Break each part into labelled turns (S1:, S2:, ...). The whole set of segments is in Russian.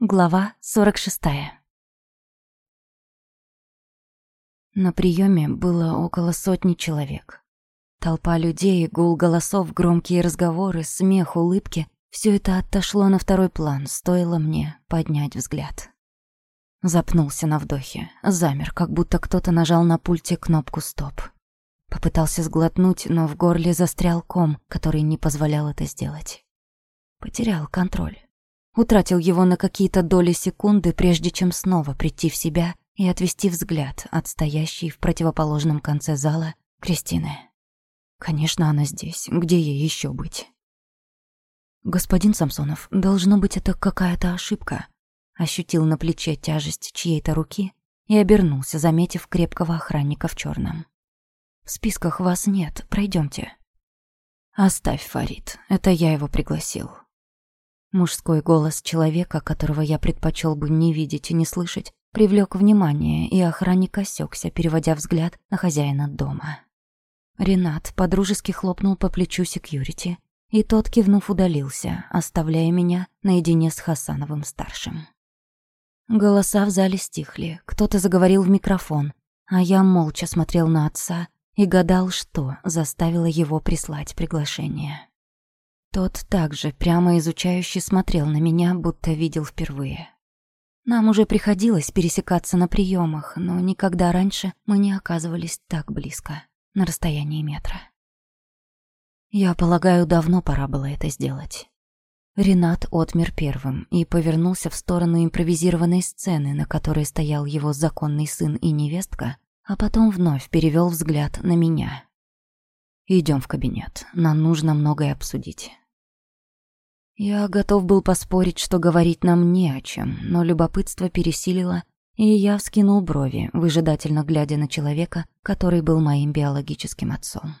S1: Глава 46. На приеме было около сотни человек. Толпа людей, гул голосов, громкие разговоры, смех, улыбки — все это отошло на второй план, стоило мне поднять взгляд. Запнулся на вдохе, замер, как будто кто-то нажал на пульте кнопку «Стоп». Попытался сглотнуть, но в горле застрял ком, который не позволял это сделать. Потерял контроль. Утратил его на какие-то доли секунды, прежде чем снова прийти в себя и отвести взгляд от стоящей в противоположном конце зала Кристины. Конечно, она здесь. Где ей еще быть? Господин Самсонов, должно быть, это какая-то ошибка. Ощутил на плече тяжесть чьей-то руки и обернулся, заметив крепкого охранника в черном. В списках вас нет, пройдемте. Оставь, Фарид, это я его пригласил. Мужской голос человека, которого я предпочел бы не видеть и не слышать, привлек внимание, и охранник осекся, переводя взгляд на хозяина дома. Ренат подружески хлопнул по плечу секьюрити, и тот, кивнув, удалился, оставляя меня наедине с Хасановым-старшим. Голоса в зале стихли, кто-то заговорил в микрофон, а я молча смотрел на отца и гадал, что заставило его прислать приглашение. Тот также прямо изучающе смотрел на меня, будто видел впервые. Нам уже приходилось пересекаться на приемах, но никогда раньше мы не оказывались так близко, на расстоянии метра. Я полагаю, давно пора было это сделать. Ренат отмер первым и повернулся в сторону импровизированной сцены, на которой стоял его законный сын и невестка, а потом вновь перевел взгляд на меня. Идем в кабинет, нам нужно многое обсудить. Я готов был поспорить, что говорить нам не о чем, но любопытство пересилило, и я вскинул брови, выжидательно глядя на человека, который был моим биологическим отцом.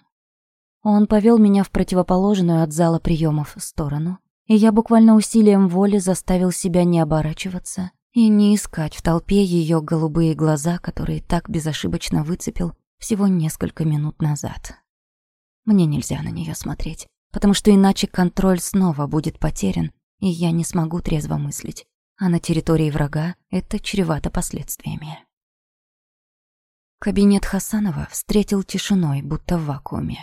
S1: Он повел меня в противоположную от зала приемов сторону, и я буквально усилием воли заставил себя не оборачиваться и не искать в толпе ее голубые глаза, которые так безошибочно выцепил всего несколько минут назад. Мне нельзя на нее смотреть потому что иначе контроль снова будет потерян, и я не смогу трезво мыслить. А на территории врага это чревато последствиями. Кабинет Хасанова встретил тишиной, будто в вакууме.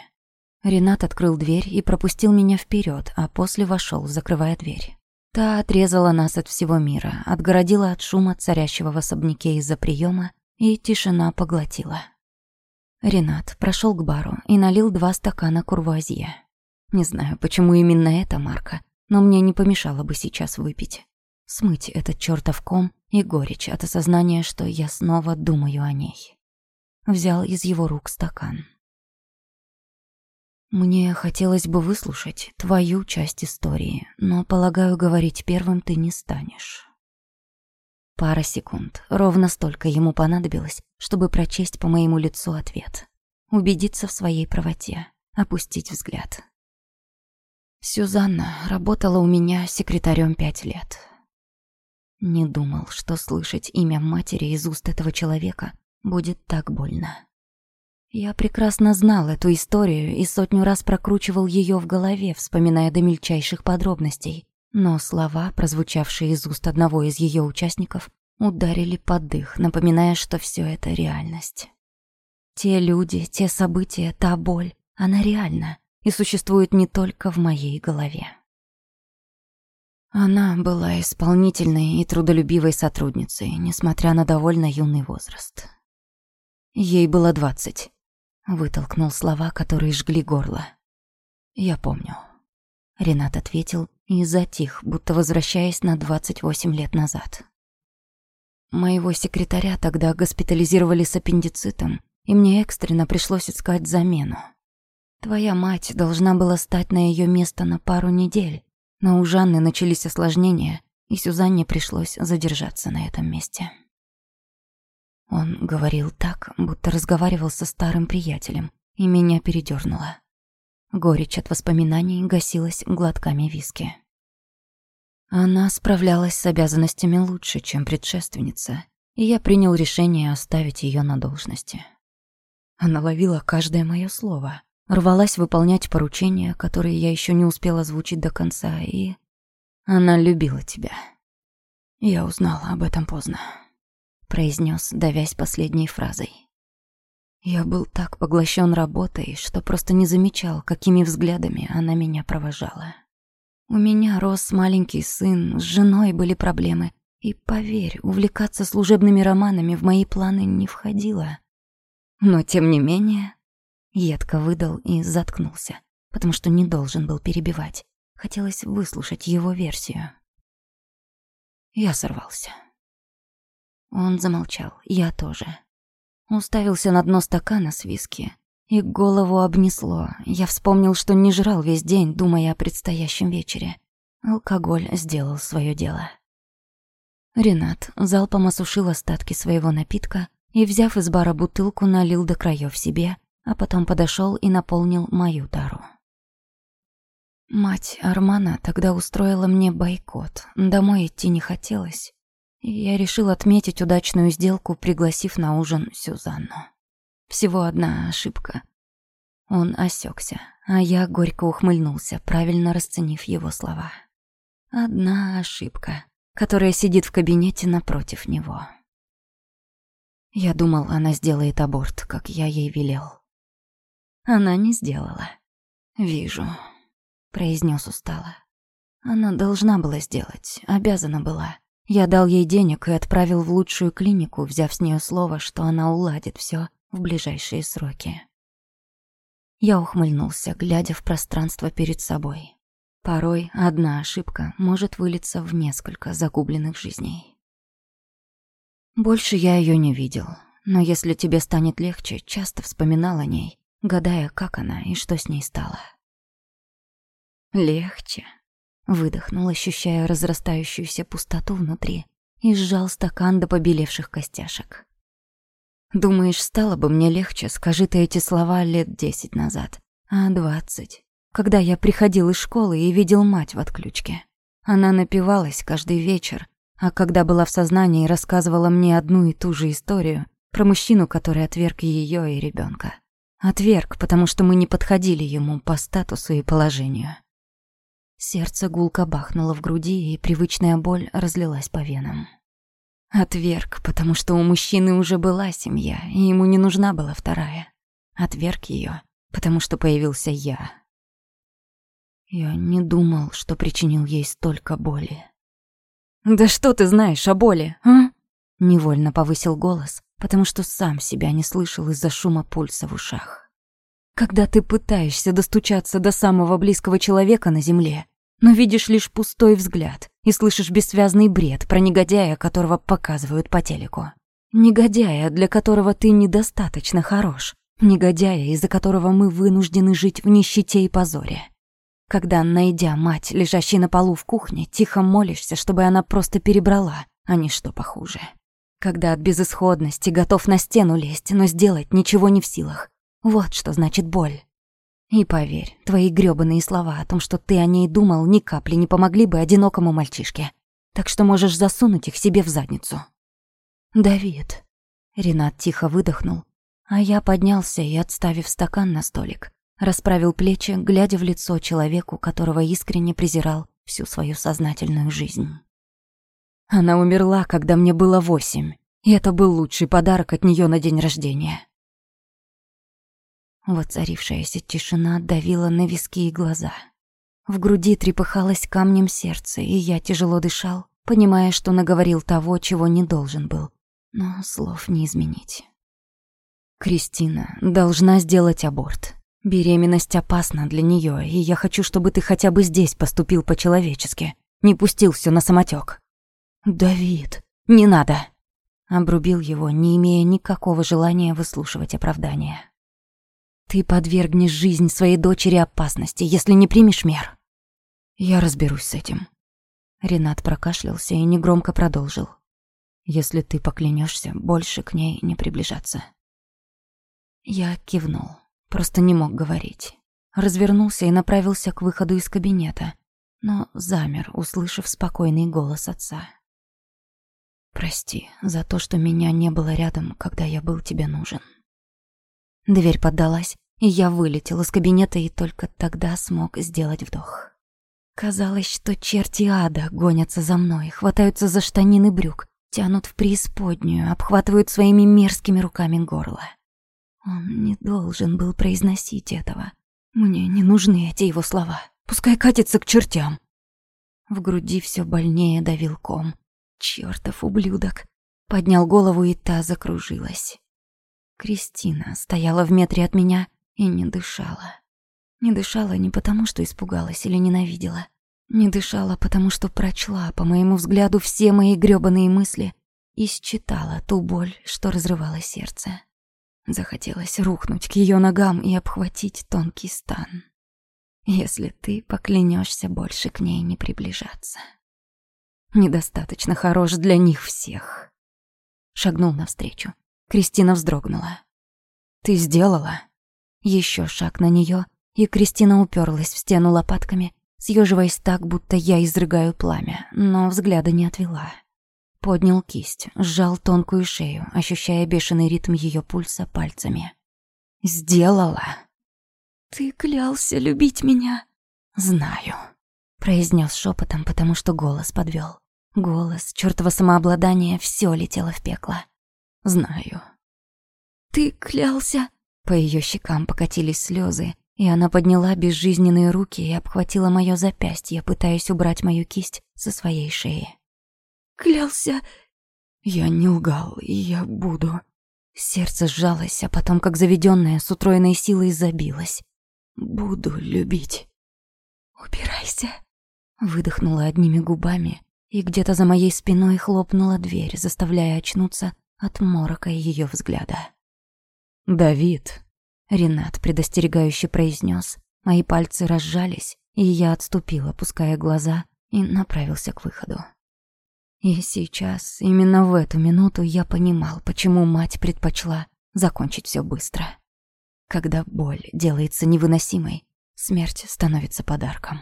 S1: Ренат открыл дверь и пропустил меня вперед, а после вошел, закрывая дверь. Та отрезала нас от всего мира, отгородила от шума царящего в особняке из-за приема, и тишина поглотила. Ренат прошел к бару и налил два стакана курвуазье. Не знаю, почему именно эта марка, но мне не помешало бы сейчас выпить. Смыть этот чертов ком и горечь от осознания, что я снова думаю о ней. Взял из его рук стакан. Мне хотелось бы выслушать твою часть истории, но, полагаю, говорить первым ты не станешь. Пара секунд, ровно столько ему понадобилось, чтобы прочесть по моему лицу ответ. Убедиться в своей правоте, опустить взгляд. Сюзанна работала у меня секретарем пять лет. Не думал, что слышать имя матери из уст этого человека будет так больно. Я прекрасно знал эту историю и сотню раз прокручивал ее в голове, вспоминая до мельчайших подробностей, но слова, прозвучавшие из уст одного из ее участников, ударили под дых, напоминая, что все это реальность. Те люди, те события, та боль, она реальна, и существует не только в моей голове. Она была исполнительной и трудолюбивой сотрудницей, несмотря на довольно юный возраст. Ей было двадцать. Вытолкнул слова, которые жгли горло. «Я помню». Ренат ответил и затих, будто возвращаясь на двадцать восемь лет назад. Моего секретаря тогда госпитализировали с аппендицитом, и мне экстренно пришлось искать замену. Твоя мать должна была стать на ее место на пару недель, но у Жанны начались осложнения, и Сюзанне пришлось задержаться на этом месте. Он говорил так, будто разговаривал со старым приятелем, и меня передёрнуло. Горечь от воспоминаний гасилась глотками виски. Она справлялась с обязанностями лучше, чем предшественница, и я принял решение оставить ее на должности. Она ловила каждое мое слово, рвалась выполнять поручения, которые я еще не успела озвучить до конца, и... Она любила тебя. Я узнал об этом поздно, произнес, давясь последней фразой. Я был так поглощен работой, что просто не замечал, какими взглядами она меня провожала. У меня рос маленький сын, с женой были проблемы, и, поверь, увлекаться служебными романами в мои планы не входило. Но, тем не менее, едко выдал и заткнулся, потому что не должен был перебивать. Хотелось выслушать его версию. Я сорвался. Он замолчал, я тоже. Уставился на дно стакана с виски, и голову обнесло. Я вспомнил, что не жрал весь день, думая о предстоящем вечере. Алкоголь сделал свое дело. Ренат залпом осушил остатки своего напитка и, взяв из бара бутылку, налил до краев себе, а потом подошел и наполнил мою тару. Мать Армана тогда устроила мне бойкот. Домой идти не хотелось. И я решил отметить удачную сделку, пригласив на ужин Сюзанну. Всего одна ошибка. Он осекся, а я горько ухмыльнулся, правильно расценив его слова. Одна ошибка, которая сидит в кабинете напротив него. Я думал, она сделает аборт, как я ей велел. Она не сделала. Вижу произнес устало. Она должна была сделать, обязана была. Я дал ей денег и отправил в лучшую клинику, взяв с нее слово, что она уладит все в ближайшие сроки. Я ухмыльнулся, глядя в пространство перед собой. Порой одна ошибка может вылиться в несколько загубленных жизней. Больше я ее не видел, но если тебе станет легче, часто вспоминал о ней, гадая, как она и что с ней стало. Легче. Выдохнул, ощущая разрастающуюся пустоту внутри, и сжал стакан до побелевших костяшек. Думаешь, стало бы мне легче, скажи ты эти слова лет десять назад, а двадцать, когда я приходил из школы и видел мать в отключке. Она напивалась каждый вечер, а когда была в сознании, рассказывала мне одну и ту же историю про мужчину, который отверг ее и ребенка. Отверг, потому что мы не подходили ему по статусу и положению. Сердце гулко бахнуло в груди, и привычная боль разлилась по венам. Отверг, потому что у мужчины уже была семья, и ему не нужна была вторая. Отверг ее, потому что появился я. Я не думал, что причинил ей столько боли. «Да что ты знаешь о боли, а?» Невольно повысил голос, потому что сам себя не слышал из-за шума пульса в ушах. Когда ты пытаешься достучаться до самого близкого человека на земле, но видишь лишь пустой взгляд и слышишь бессвязный бред про негодяя, которого показывают по телеку. Негодяя, для которого ты недостаточно хорош. Негодяя, из-за которого мы вынуждены жить в нищете и позоре. Когда, найдя мать, лежащей на полу в кухне, тихо молишься, чтобы она просто перебрала, а не что похуже. Когда от безысходности готов на стену лезть, но сделать ничего не в силах. Вот что значит боль. И поверь, твои грёбаные слова о том, что ты о ней думал, ни капли не помогли бы одинокому мальчишке. Так что можешь засунуть их себе в задницу. Давид. Ренат тихо выдохнул, а я поднялся и, отставив стакан на столик, расправил плечи, глядя в лицо человеку, которого искренне презирал всю свою сознательную жизнь. Она умерла, когда мне было восемь, и это был лучший подарок от нее на день рождения. Воцарившаяся тишина давила на виски и глаза. В груди трепыхалось камнем сердце, и я тяжело дышал, понимая, что наговорил того, чего не должен был. Но слов не изменить. Кристина должна сделать аборт. Беременность опасна для нее, и я хочу, чтобы ты хотя бы здесь поступил по-человечески. Не пустил все на самотек. Давид, не надо. Обрубил его, не имея никакого желания выслушивать оправдания. Ты подвергнешь жизнь своей дочери опасности, если не примешь мер. Я разберусь с этим. Ренат прокашлялся и негромко продолжил. Если ты поклянешься, больше к ней не приближаться. Я кивнул, просто не мог говорить. Развернулся и направился к выходу из кабинета, но замер, услышав спокойный голос отца. «Прости за то, что меня не было рядом, когда я был тебе нужен». Дверь поддалась, и я вылетел из кабинета и только тогда смог сделать вдох. Казалось, что черти ада гонятся за мной, хватаются за штанины брюк, тянут в преисподнюю, обхватывают своими мерзкими руками горло. Он не должен был произносить этого. Мне не нужны эти его слова. Пускай катится к чертям. В груди все больнее давил ком. Чёртов ублюдок. Поднял голову, и та закружилась. Кристина стояла в метре от меня и не дышала. Не дышала не потому, что испугалась или ненавидела. Не дышала, потому что прочла, по моему взгляду, все мои грёбаные мысли и считала ту боль, что разрывала сердце. Захотелось рухнуть к ее ногам и обхватить тонкий стан. Если ты поклянешься больше к ней не приближаться. Недостаточно хорош для них всех. Шагнул навстречу. Кристина вздрогнула. Ты сделала? Еще шаг на нее, и Кристина уперлась в стену лопатками, съеживаясь так, будто я изрыгаю пламя, но взгляда не отвела. Поднял кисть, сжал тонкую шею, ощущая бешеный ритм ее пульса пальцами. «Сделала!» «Ты клялся любить меня!» «Знаю», — произнес шепотом, потому что голос подвел. Голос, чертово самообладание, все летело в пекло. «Знаю». «Ты клялся...» По ее щекам покатились слезы, и она подняла безжизненные руки и обхватила мое запястье, пытаясь убрать мою кисть со своей шеи клялся...» Я не лгал, и я буду. Сердце сжалось, а потом, как заведенное, с утроенной силой забилось. Буду любить. «Убирайся!» Выдохнула одними губами, и где-то за моей спиной хлопнула дверь, заставляя очнуться от морока ее взгляда. «Давид!» — Ренат предостерегающе произнес. Мои пальцы разжались, и я отступила, опуская глаза, и направился к выходу. И сейчас, именно в эту минуту, я понимал, почему мать предпочла закончить все быстро. Когда боль делается невыносимой, смерть становится подарком.